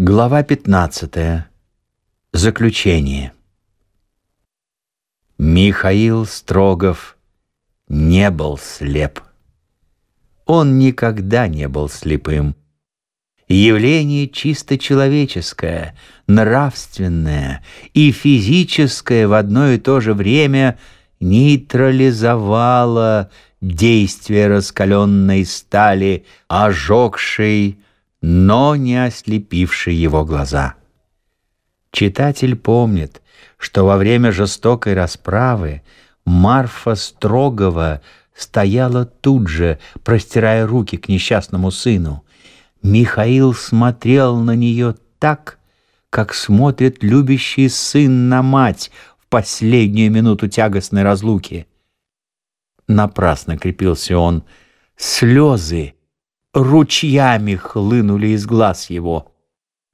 Глава 15. Заключение. Михаил Строгов не был слеп. Он никогда не был слепым. Явление чисто человеческое, нравственное и физическое в одно и то же время нейтрализовало действие раскаленной стали, ожегшей но не ослепивший его глаза. Читатель помнит, что во время жестокой расправы Марфа Строгова стояла тут же, простирая руки к несчастному сыну. Михаил смотрел на нее так, как смотрит любящий сын на мать в последнюю минуту тягостной разлуки. Напрасно крепился он. Слезы ручьями хлынули из глаз его.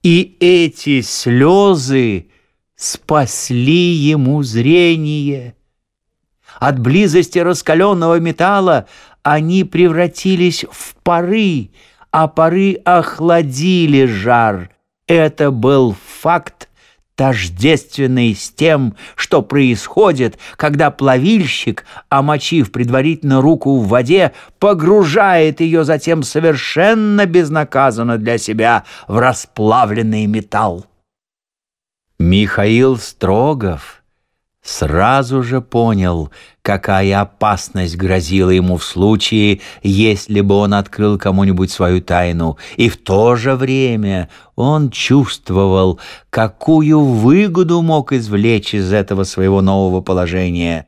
И эти слезы спасли ему зрение. От близости раскаленного металла они превратились в пары, а пары охладили жар. Это был факт, тождественный с тем, что происходит, когда плавильщик, омочив предварительно руку в воде, погружает ее затем совершенно безнаказанно для себя в расплавленный металл. Михаил Строгов сразу же понял, какая опасность грозила ему в случае, если бы он открыл кому-нибудь свою тайну, и в то же время он чувствовал, какую выгоду мог извлечь из этого своего нового положения.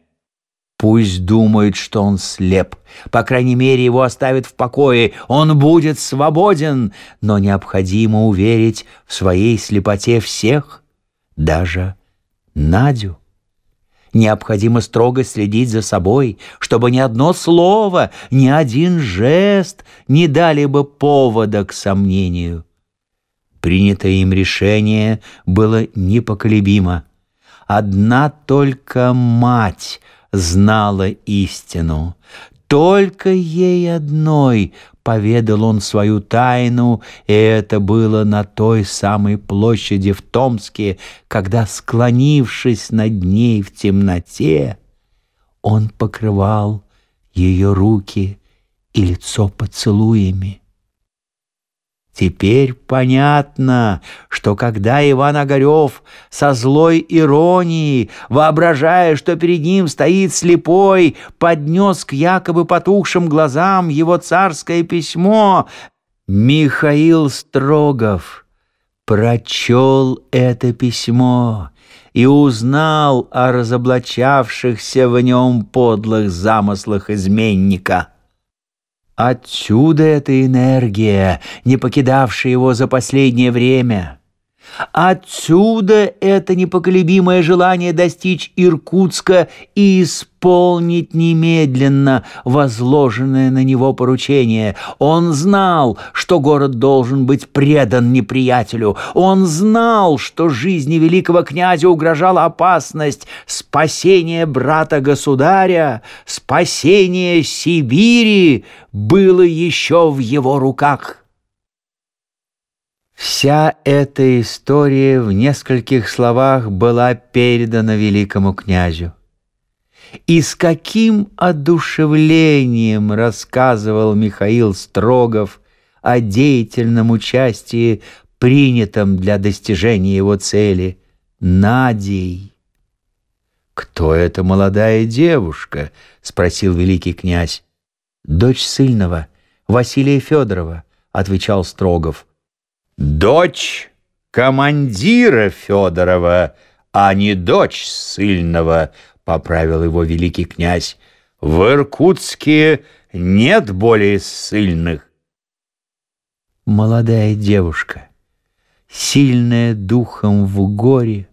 Пусть думает, что он слеп, по крайней мере, его оставят в покое, он будет свободен, но необходимо уверить в своей слепоте всех, даже Надю. Необходимо строго следить за собой, чтобы ни одно слово, ни один жест не дали бы повода к сомнению. Принятое им решение было непоколебимо. Одна только мать знала истину. Только ей одной поведал он свою тайну, и это было на той самой площади в Томске, когда, склонившись над ней в темноте, он покрывал ее руки и лицо поцелуями. Теперь понятно, что когда Иван Огарев со злой иронией, воображая, что перед ним стоит слепой, поднес к якобы потухшим глазам его царское письмо, Михаил Строгов прочел это письмо и узнал о разоблачавшихся в нем подлых замыслах изменника. Отсюда эта энергия, не покидавшая его за последнее время. Отсюда это непоколебимое желание достичь Иркутска и исполнить немедленно возложенное на него поручение. Он знал, что город должен быть предан неприятелю. Он знал, что жизни великого князя угрожала опасность спасения брата-государя, спасение Сибири было еще в его руках. Вся эта история в нескольких словах была передана великому князю. И с каким одушевлением рассказывал Михаил Строгов о деятельном участии, принятом для достижения его цели, Надей. «Кто эта молодая девушка?» — спросил великий князь. «Дочь сыльного, Василия Федорова», — отвечал Строгов. Дочь командира Федорова, а не дочь сильного, поправил его великий князь. В Иркутске нет более сильных. Молодая девушка, сильная духом в горе,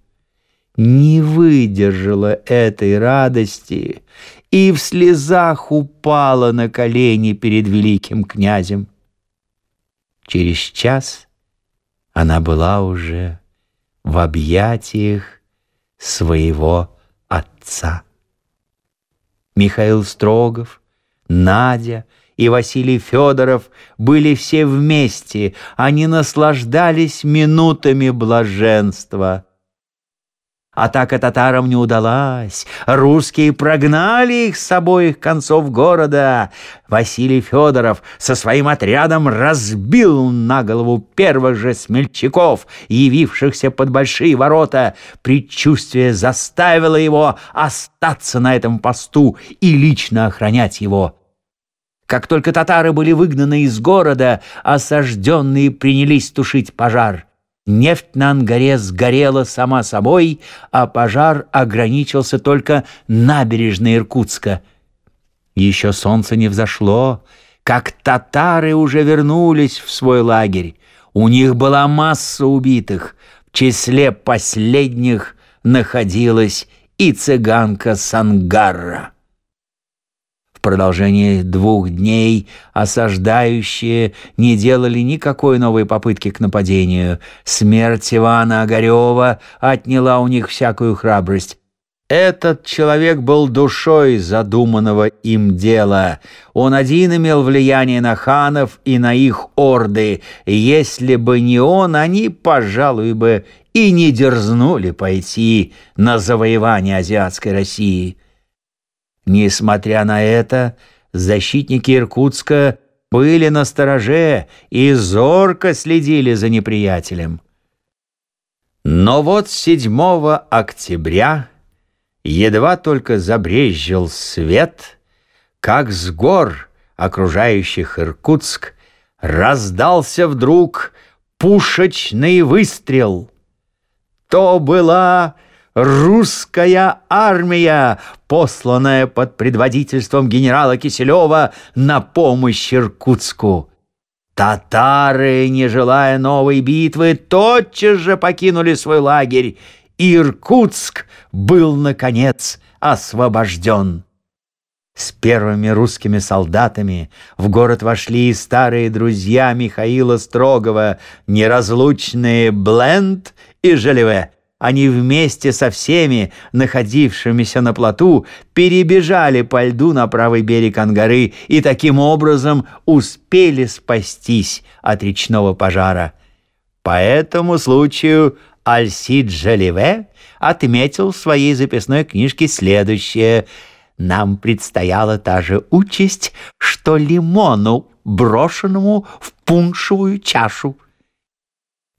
не выдержала этой радости и в слезах упала на колени перед великим князем. Через час она была уже в объятиях своего отца. Михаил Строгов, Надя и Василий Федоров были все вместе, они наслаждались минутами блаженства. Атака татарам не удалась. Русские прогнали их с обоих концов города. Василий Федоров со своим отрядом разбил на голову первых же смельчаков, явившихся под большие ворота. Предчувствие заставило его остаться на этом посту и лично охранять его. Как только татары были выгнаны из города, осажденные принялись тушить пожар. Нефть на Ангаре сгорела сама собой, а пожар ограничился только набережной Иркутска. Еще солнце не взошло, как татары уже вернулись в свой лагерь. У них была масса убитых. В числе последних находилась и цыганка Сангарра продолжении двух дней осаждающие не делали никакой новой попытки к нападению. Смерть Ивана Огарева отняла у них всякую храбрость. Этот человек был душой задуманного им дела. Он один имел влияние на ханов и на их орды. Если бы не он, они, пожалуй, бы и не дерзнули пойти на завоевание азиатской России. Несмотря на это, защитники Иркутска были на стороже и зорко следили за неприятелем. Но вот 7 октября едва только забрезжил свет, как с гор, окружающих Иркутск, раздался вдруг пушечный выстрел. То была русская армия, посланная под предводительством генерала Киселева на помощь Иркутску. Татары, не желая новой битвы, тотчас же покинули свой лагерь. Иркутск был, наконец, освобожден. С первыми русскими солдатами в город вошли и старые друзья Михаила Строгова, неразлучные Бленд и Желеве. Они вместе со всеми, находившимися на плоту, перебежали по льду на правый берег Ангары и таким образом успели спастись от речного пожара. По этому случаю Альсид Жалеве отметил в своей записной книжке следующее «Нам предстояла та же участь, что лимону, брошенному в пуншевую чашу».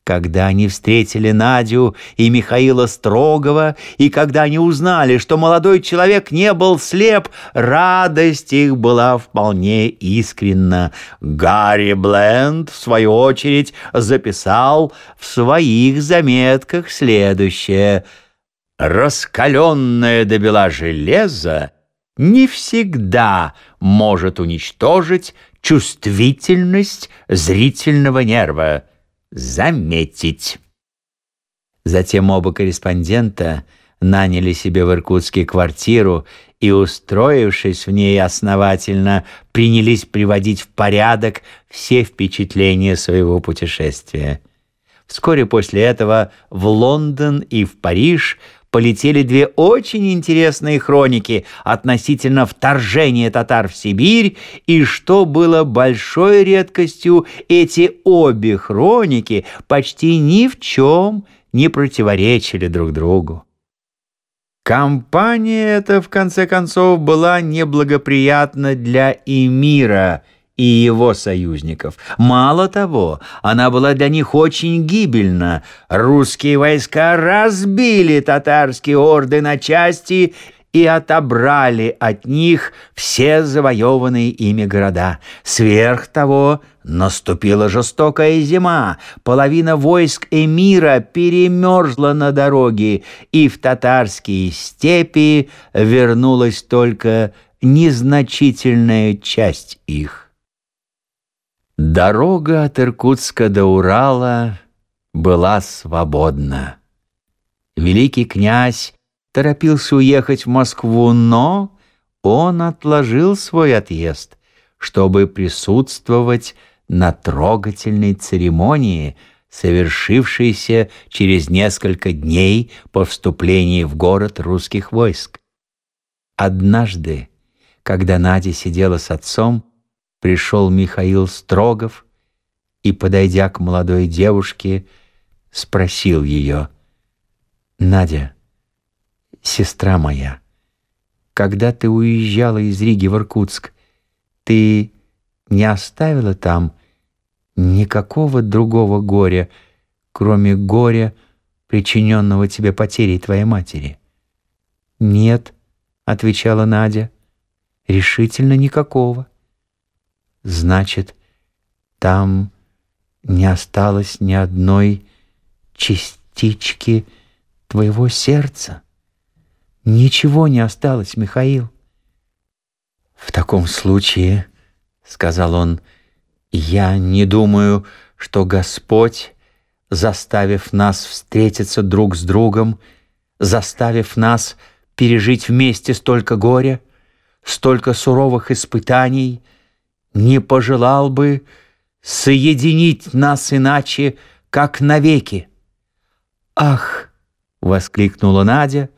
Когда они встретили Надю и Михаила Строгова, и когда они узнали, что молодой человек не был слеп, радость их была вполне искренна. Гарри Бленд, в свою очередь, записал в своих заметках следующее. «Раскаленное до бела железо не всегда может уничтожить чувствительность зрительного нерва» заметить. Затем оба корреспондента наняли себе в Иркутске квартиру и, устроившись в ней основательно, принялись приводить в порядок все впечатления своего путешествия. Вскоре после этого в Лондон и в Париж полетели две очень интересные хроники относительно вторжения татар в Сибирь, и что было большой редкостью, эти обе хроники почти ни в чем не противоречили друг другу. Компания эта, в конце концов, была неблагоприятна для эмира – и его союзников. Мало того, она была для них очень гибельна. Русские войска разбили татарские орды на части и отобрали от них все завоеванные ими города. Сверх того, наступила жестокая зима, половина войск эмира перемерзла на дороге, и в татарские степи вернулась только незначительная часть их. Дорога от Иркутска до Урала была свободна. Великий князь торопился уехать в Москву, но он отложил свой отъезд, чтобы присутствовать на трогательной церемонии, совершившейся через несколько дней по вступлении в город русских войск. Однажды, когда Надя сидела с отцом, пришел Михаил Строгов и, подойдя к молодой девушке, спросил ее, «Надя, сестра моя, когда ты уезжала из Риги в Иркутск, ты не оставила там никакого другого горя, кроме горя, причиненного тебе потерей твоей матери?» «Нет», — отвечала Надя, — «решительно никакого». «Значит, там не осталось ни одной частички твоего сердца?» «Ничего не осталось, Михаил». «В таком случае, — сказал он, — я не думаю, что Господь, заставив нас встретиться друг с другом, заставив нас пережить вместе столько горя, столько суровых испытаний, не пожелал бы соединить нас иначе, как навеки. «Ах!» — воскликнула Надя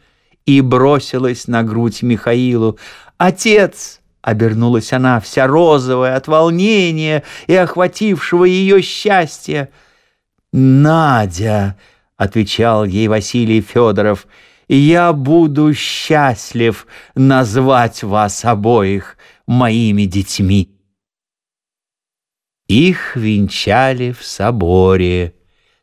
и бросилась на грудь Михаилу. «Отец!» — обернулась она, вся розовая от волнения и охватившего ее счастья. «Надя!» — отвечал ей Василий Федоров — я буду счастлив назвать вас обоих моими детьми. Их венчали в соборе.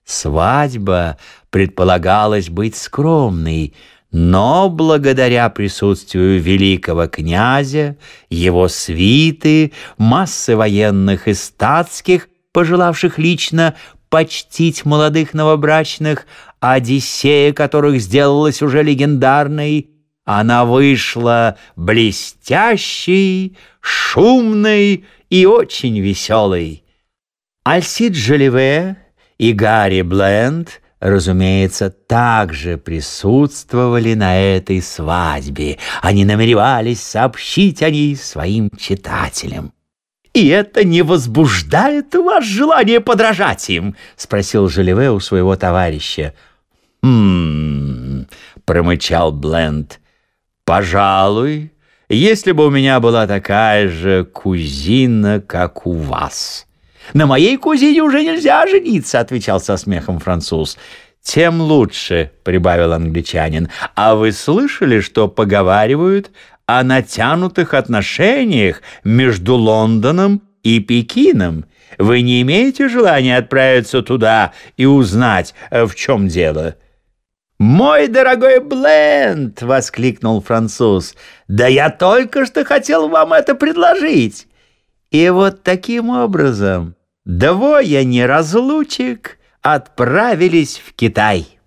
Свадьба предполагалась быть скромной, но благодаря присутствию великого князя, его свиты, массы военных и статских, пожелавших лично почтить молодых новобрачных, Одиссея которых сделалась уже легендарной, она вышла блестящей, шумной и очень веселой. Альсид Джоливе и Гарри Бленд, разумеется, также присутствовали на этой свадьбе. Они намеревались сообщить о ней своим читателям. «И это не возбуждает у вас желание подражать им?» — спросил Желеве у своего товарища. «Хм...» — промычал Бленд. «Пожалуй, если бы у меня была такая же кузина, как у вас». «На моей кузине уже нельзя жениться», — отвечал со смехом француз. «Тем лучше», — прибавил англичанин. «А вы слышали, что поговаривают о натянутых отношениях между Лондоном и Пекином. Вы не имеете желания отправиться туда и узнать, э, в чем дело?» «Мой дорогой Бленд!» — воскликнул француз. «Да я только что хотел вам это предложить!» И вот таким образом двое неразлучек отправились в Китай.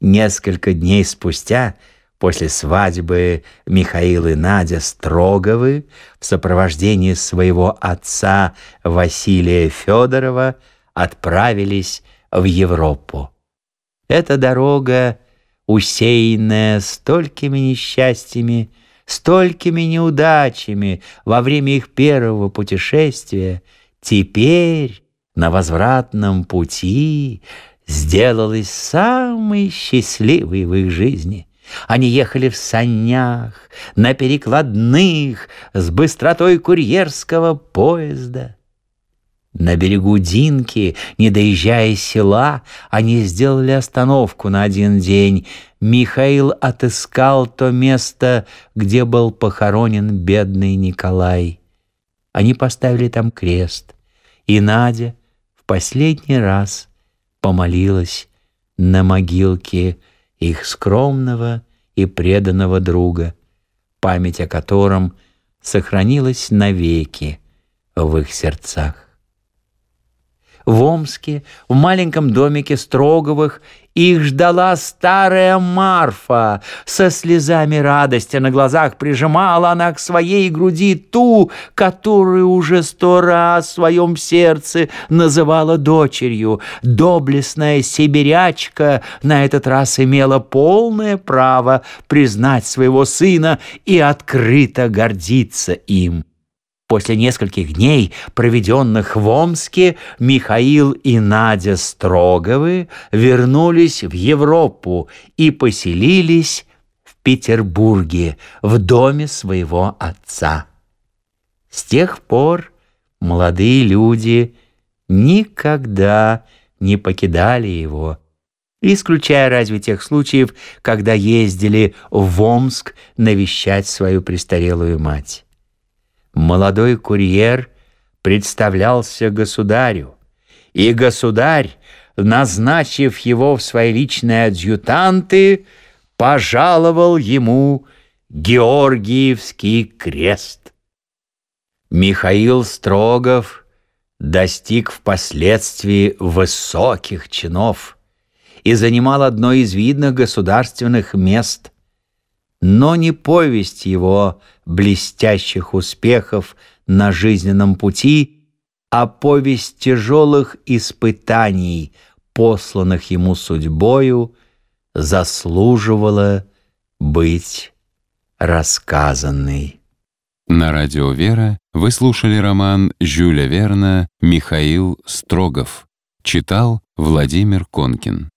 Несколько дней спустя После свадьбы Михаил и Надя Строговы в сопровождении своего отца Василия Федорова отправились в Европу. Эта дорога, усеянная столькими несчастьями, столькими неудачами во время их первого путешествия, теперь на возвратном пути сделалась самой счастливой в их жизни. Они ехали в санях, на перекладных, с быстротой курьерского поезда. На берегу Динки, не доезжая села, они сделали остановку на один день. Михаил отыскал то место, где был похоронен бедный Николай. Они поставили там крест, и Надя в последний раз помолилась на могилке их скромного и преданного друга, память о котором сохранилась навеки в их сердцах в Омске, в маленьком домике Строговых, их ждала старая Марфа. Со слезами радости на глазах прижимала она к своей груди ту, которую уже сто раз в своем сердце называла дочерью. Доблестная сибирячка на этот раз имела полное право признать своего сына и открыто гордиться им. После нескольких дней, проведенных в Омске, Михаил и Надя Строговы вернулись в Европу и поселились в Петербурге в доме своего отца. С тех пор молодые люди никогда не покидали его, исключая разве тех случаев, когда ездили в Омск навещать свою престарелую мать. Молодой курьер представлялся государю, и государь, назначив его в свои личные адъютанты, пожаловал ему Георгиевский крест. Михаил Строгов достиг впоследствии высоких чинов и занимал одно из видных государственных мест, но не повесть его блестящих успехов на жизненном пути, а повесть тяжелых испытаний, посланных ему судьбою, заслуживала быть рассказанной. На радио «Вера» вы слушали роман Жюля Верна «Михаил Строгов». Читал Владимир Конкин.